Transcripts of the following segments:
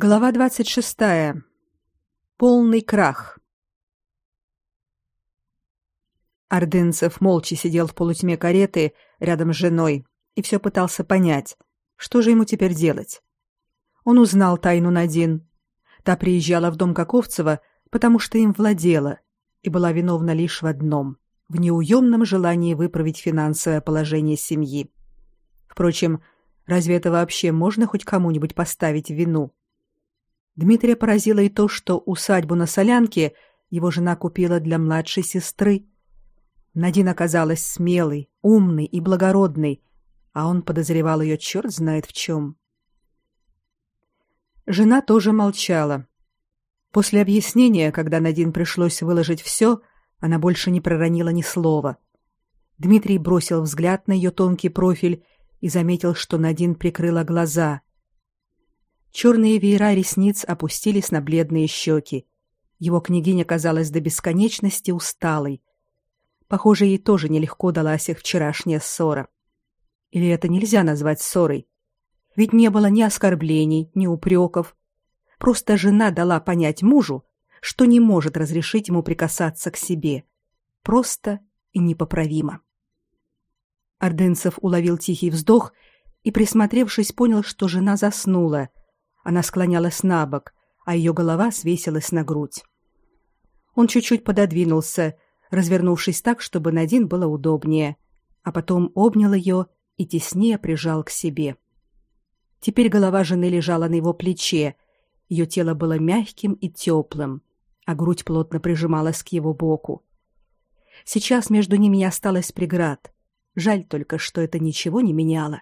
Глава 26. Полный крах. Ордынцев молча сидел в полутьме кареты рядом с женой и все пытался понять, что же ему теперь делать. Он узнал тайну Надин. Та приезжала в дом Каковцева, потому что им владела, и была виновна лишь в одном — в неуемном желании выправить финансовое положение семьи. Впрочем, разве это вообще можно хоть кому-нибудь поставить в вину? Дмитрия поразило и то, что усадьбу на Солянке его жена купила для младшей сестры. Надин оказалась смелой, умной и благородной, а он подозревал ее черт знает в чем. Жена тоже молчала. После объяснения, когда Надин пришлось выложить все, она больше не проронила ни слова. Дмитрий бросил взгляд на ее тонкий профиль и заметил, что Надин прикрыла глаза. Черные веера ресниц опустились на бледные щеки. Его княгиня казалась до бесконечности усталой. Похоже, ей тоже нелегко далась их вчерашняя ссора. Или это нельзя назвать ссорой? Ведь не было ни оскорблений, ни упреков. Просто жена дала понять мужу, что не может разрешить ему прикасаться к себе. Просто и непоправимо. Ордынцев уловил тихий вздох и, присмотревшись, понял, что жена заснула, она склонялась на бок, а ее голова свесилась на грудь. Он чуть-чуть пододвинулся, развернувшись так, чтобы Надин было удобнее, а потом обнял ее и теснее прижал к себе. Теперь голова жены лежала на его плече, ее тело было мягким и теплым, а грудь плотно прижималась к его боку. Сейчас между ними не осталось преград. Жаль только, что это ничего не меняло.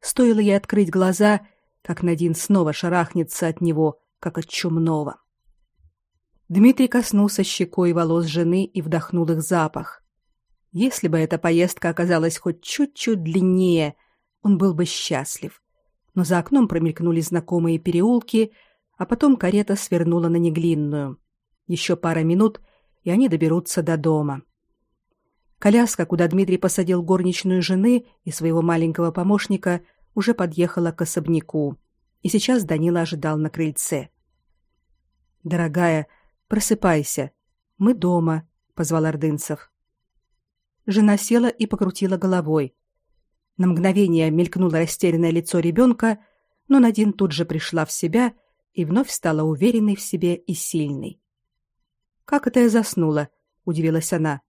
Стоило ей открыть глаза, как Надин снова шарахнется от него, как от чумного. Дмитрий коснулся щекой волос жены и вдохнул их запах. Если бы эта поездка оказалась хоть чуть-чуть длиннее, он был бы счастлив. Но за окном промелькнули знакомые переулки, а потом карета свернула на Неглинную. Еще пара минут, и они доберутся до дома. Коляска, куда Дмитрий посадил горничную жены и своего маленького помощника, уже подъехала к особняку, и сейчас Данила ожидал на крыльце. Дорогая, просыпайся. Мы дома, позвал Ордынцев. Жена села и покрутила головой. На мгновение мелькнуло растерянное лицо ребенка, но Надин тут же пришла в себя и вновь стала уверенной в себе и сильной. Как это я заснула? удивилась она.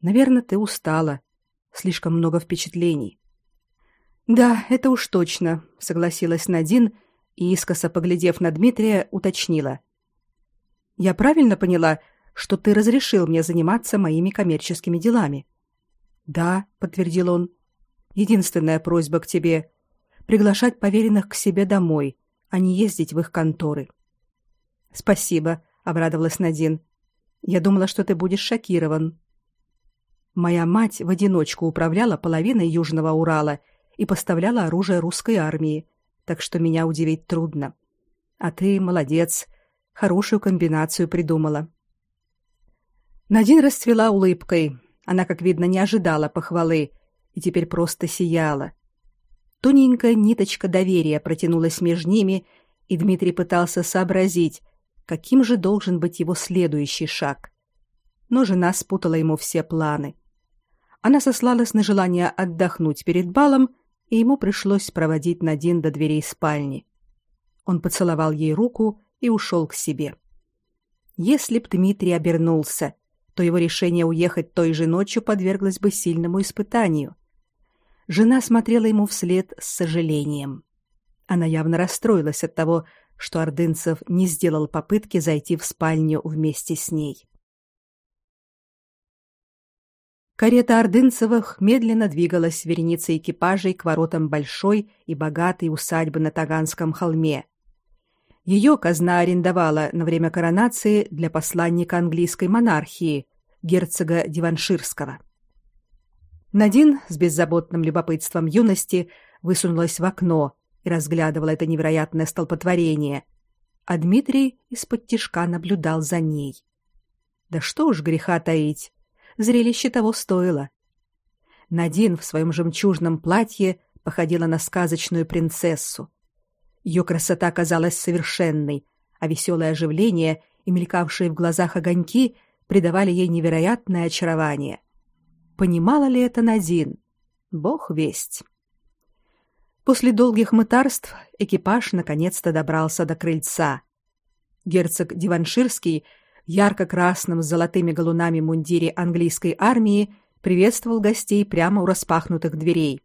Наверное, ты устала. Слишком много впечатлений. Да, это уж точно, согласилась Надин и искоса поглядев на Дмитрия, уточнила: Я правильно поняла, что ты разрешил мне заниматься моими коммерческими делами? Да, подтвердил он. Единственная просьба к тебе приглашать поверенных к себе домой, а не ездить в их конторы. Спасибо, обрадовалась Надин. Я думала, что ты будешь шокирован. Моя мать в одиночку управляла половиной Южного Урала и поставляла оружие русской армии, так что меня удивить трудно. А ты молодец, хорошую комбинацию придумала. Надин расцвела улыбкой. Она, как видно, не ожидала похвалы и теперь просто сияла. Тоненькая ниточка доверия протянулась между ними, и Дмитрий пытался сообразить, каким же должен быть его следующий шаг. Но жена спутала ему все планы. Она сослалась на желание отдохнуть перед балом и ему пришлось проводить Надин до дверей спальни. Он поцеловал ей руку и ушел к себе. Если б Дмитрий обернулся, то его решение уехать той же ночью подверглось бы сильному испытанию. Жена смотрела ему вслед с сожалением. Она явно расстроилась от того, что Ордынцев не сделал попытки зайти в спальню вместе с ней. Карета Ордынцевых медленно двигалась вереницей экипажей к воротам большой и богатой усадьбы на Таганском холме. Ее казна арендовала на время коронации для посланника английской монархии, герцога Диванширского. Надин с беззаботным любопытством юности высунулась в окно и разглядывала это невероятное столпотворение, а Дмитрий из-под тишка наблюдал за ней. Да что уж греха таить, Зрелище того стоило. Надин в своем жемчужном платье походила на сказочную принцессу. Ее красота казалась совершенной, а веселое оживление и мелькавшие в глазах огоньки придавали ей невероятное очарование. Понимала ли это Надин? Бог весть. После долгих мытарств экипаж наконец-то добрался до крыльца. Герцог Диванширский ярко-красном с золотыми галунами мундире английской армии приветствовал гостей прямо у распахнутых дверей.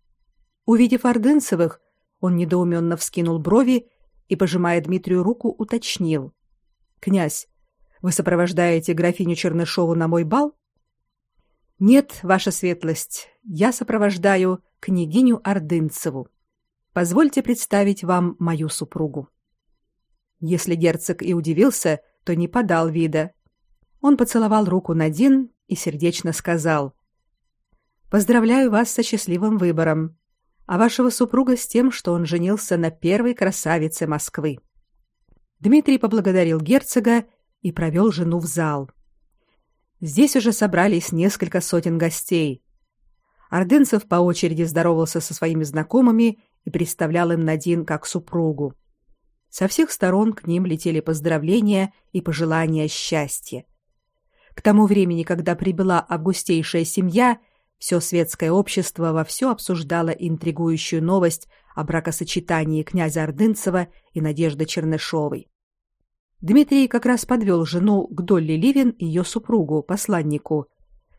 Увидев ордынцевых, он недоуменно вскинул брови и, пожимая Дмитрию руку, уточнил: "Князь, вы сопровождаете графиню Чернышову на мой бал?" "Нет, ваша светлость, я сопровождаю княгиню Ордынцеву. Позвольте представить вам мою супругу. Если герцог и удивился, то не подал вида. Он поцеловал руку Надин и сердечно сказал: "Поздравляю вас со счастливым выбором, а вашего супруга с тем, что он женился на первой красавице Москвы". Дмитрий поблагодарил герцога и провел жену в зал. Здесь уже собрались несколько сотен гостей. Ордынцев по очереди здоровался со своими знакомыми и представлял им Надин как супругу. Со всех сторон к ним летели поздравления и пожелания счастья. К тому времени, когда прибыла августейшая семья, все светское общество вовсю обсуждало интригующую новость о бракосочетании князя Ордынцева и Надежды Чернышовой. Дмитрий как раз подвел жену к Долли Ливин и ее супругу, посланнику,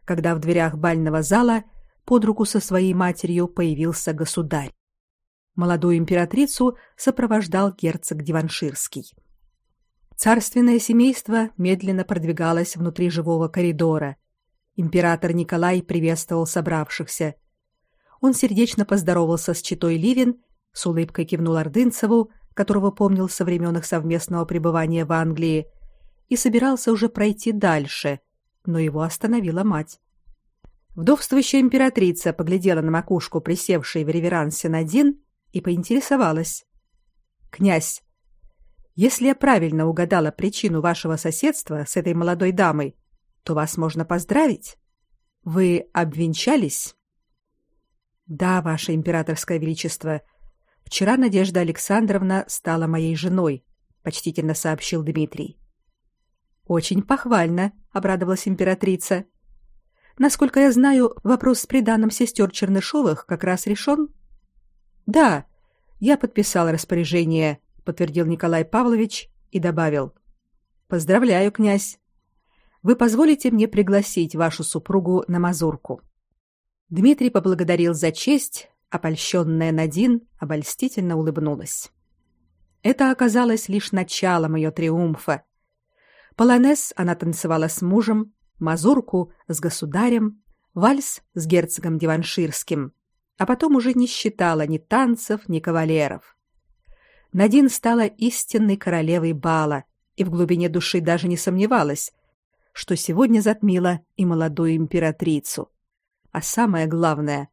когда в дверях бального зала под руку со своей матерью появился государь. Молодую императрицу сопровождал герцог Диванширский. Царственное семейство медленно продвигалось внутри живого коридора. Император Николай приветствовал собравшихся. Он сердечно поздоровался с читой Ливин, с улыбкой кивнул Ордынцеву, которого помнил со времен их совместного пребывания в Англии, и собирался уже пройти дальше, но его остановила мать. Вдовствующая императрица поглядела на макушку присевшей в реверансе Надин и поинтересовалась: "Князь, если я правильно угадала причину вашего соседства с этой молодой дамой, то вас можно поздравить. Вы обвенчались?" "Да, ваше императорское величество. Вчера Надежда Александровна стала моей женой", почтительно сообщил Дмитрий. Очень похвально, обрадовалась императрица. Насколько я знаю, вопрос с приданым сестер Чернышовых как раз решен. Да, я подписал распоряжение, подтвердил Николай Павлович и добавил: Поздравляю, князь. Вы позволите мне пригласить вашу супругу на мазурку. Дмитрий поблагодарил за честь, а польщенная Надин обольстительно улыбнулась. Это оказалось лишь началом ее триумфа. Полонез она танцевала с мужем, мазурку с государем, вальс с герцогом Диванширским, а потом уже не считала ни танцев, ни кавалеров. Надин стала истинной королевой бала и в глубине души даже не сомневалась, что сегодня затмила и молодую императрицу. А самое главное,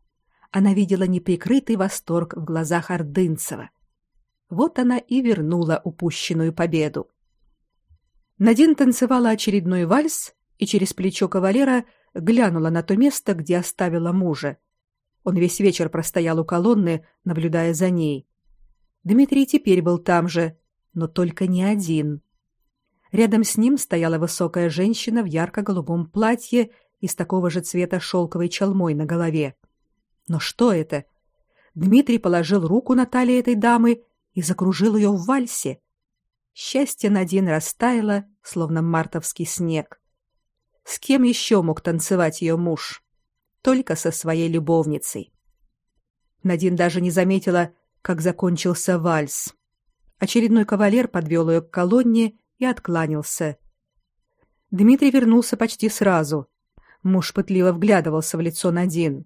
она видела неприкрытый восторг в глазах Ордынцева. Вот она и вернула упущенную победу. Надин танцевала очередной вальс и через плечо кавалера глянула на то место, где оставила мужа, он весь вечер простоял у колонны, наблюдая за ней. Дмитрий теперь был там же, но только не один. Рядом с ним стояла высокая женщина в ярко-голубом платье и с такого же цвета шелковой чалмой на голове. Но что это? Дмитрий положил руку на талию этой дамы и закружил ее в вальсе. Счастье Надин растаяло, словно мартовский снег. С кем еще мог танцевать ее муж? Только со своей любовницей. Надин даже не заметила, как закончился вальс. Очередной кавалер подвел ее к колонне и откланялся. Дмитрий вернулся почти сразу. Муж пытливо вглядывался в лицо Надин.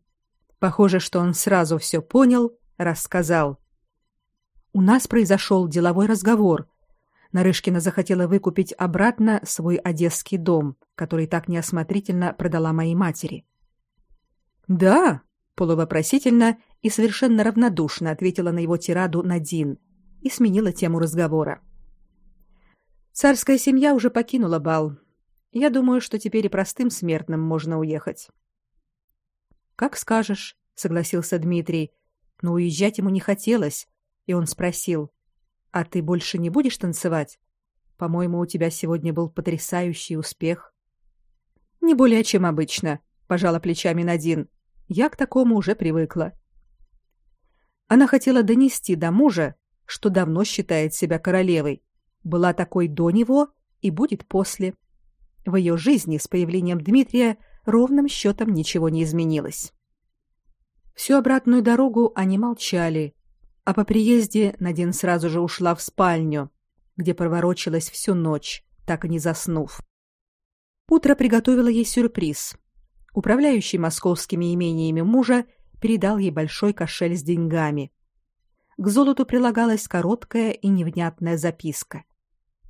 Похоже, что он сразу все понял, рассказал. У нас произошел деловой разговор. Нарышкина захотела выкупить обратно свой одесский дом, который так неосмотрительно продала моей матери. Да, полувопросительно и совершенно равнодушно ответила на его тираду Надин и сменила тему разговора. Царская семья уже покинула бал. Я думаю, что теперь и простым смертным можно уехать. Как скажешь, согласился Дмитрий, но уезжать ему не хотелось, и он спросил: А ты больше не будешь танцевать? По-моему, у тебя сегодня был потрясающий успех. Не более, чем обычно, пожала плечами Надин. Я к такому уже привыкла. Она хотела донести до мужа, что давно считает себя королевой, была такой до него и будет после. В ее жизни с появлением Дмитрия ровным счетом ничего не изменилось. Всю обратную дорогу они молчали, а по приезде Надин сразу же ушла в спальню, где проворочилась всю ночь, так и не заснув. Утро приготовило ей сюрприз. Управляющий московскими имениями мужа передал ей большой кошель с деньгами. К золоту прилагалась короткая и невнятная записка.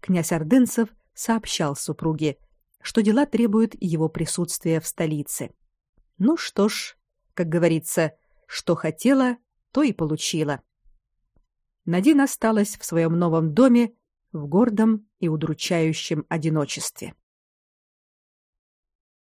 Князь Ордынцев сообщал супруге, что дела требуют его присутствия в столице. Ну что ж, как говорится, что хотела, то и получила. Надин осталась в своем новом доме в гордом и удручающем одиночестве.